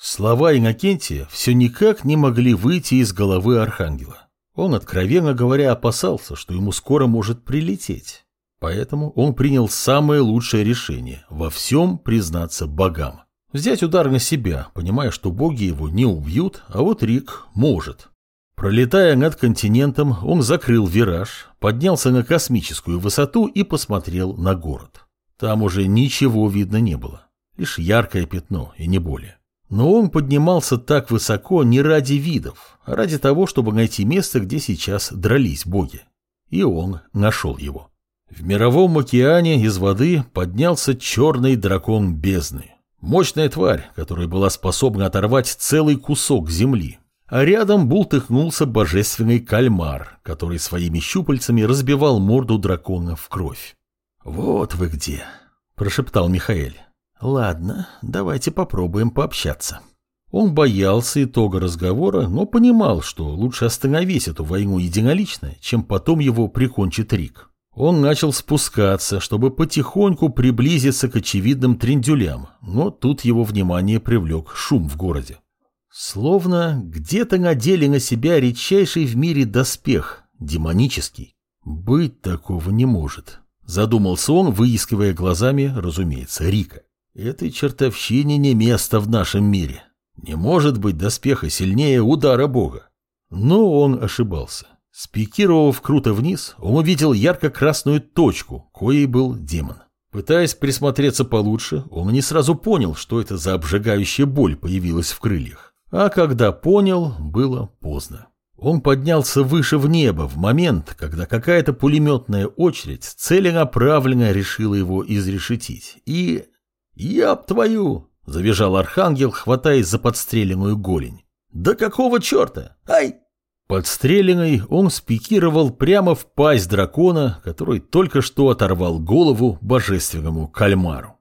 Слова Иннокентия все никак не могли выйти из головы архангела. Он, откровенно говоря, опасался, что ему скоро может прилететь. Поэтому он принял самое лучшее решение – во всем признаться богам. Взять удар на себя, понимая, что боги его не убьют, а вот Рик может. Пролетая над континентом, он закрыл вираж, поднялся на космическую высоту и посмотрел на город. Там уже ничего видно не было, лишь яркое пятно и не более. Но он поднимался так высоко не ради видов, а ради того, чтобы найти место, где сейчас дрались боги. И он нашел его. В мировом океане из воды поднялся черный дракон бездны. Мощная тварь, которая была способна оторвать целый кусок земли, а рядом бултыхнулся божественный кальмар, который своими щупальцами разбивал морду дракона в кровь. «Вот вы где», – прошептал Михаэль. «Ладно, давайте попробуем пообщаться». Он боялся итога разговора, но понимал, что лучше остановить эту войну единолично, чем потом его прикончит Рик. Он начал спускаться, чтобы потихоньку приблизиться к очевидным трендюлям, но тут его внимание привлек шум в городе. Словно где-то надели на себя редчайший в мире доспех, демонический. Быть такого не может. Задумался он, выискивая глазами, разумеется, Рика. Этой чертовщине не место в нашем мире. Не может быть доспеха сильнее удара бога. Но он ошибался. Спикировав круто вниз, он увидел ярко-красную точку, коей был демон. Пытаясь присмотреться получше, он не сразу понял, что это за обжигающая боль появилась в крыльях. А когда понял, было поздно. Он поднялся выше в небо в момент, когда какая-то пулеметная очередь целенаправленно решила его изрешетить. И... «Яб твою!» – завизжал архангел, хватаясь за подстреленную голень. «Да какого черта? Ай!» Подстреленный он спикировал прямо в пасть дракона, который только что оторвал голову божественному кальмару.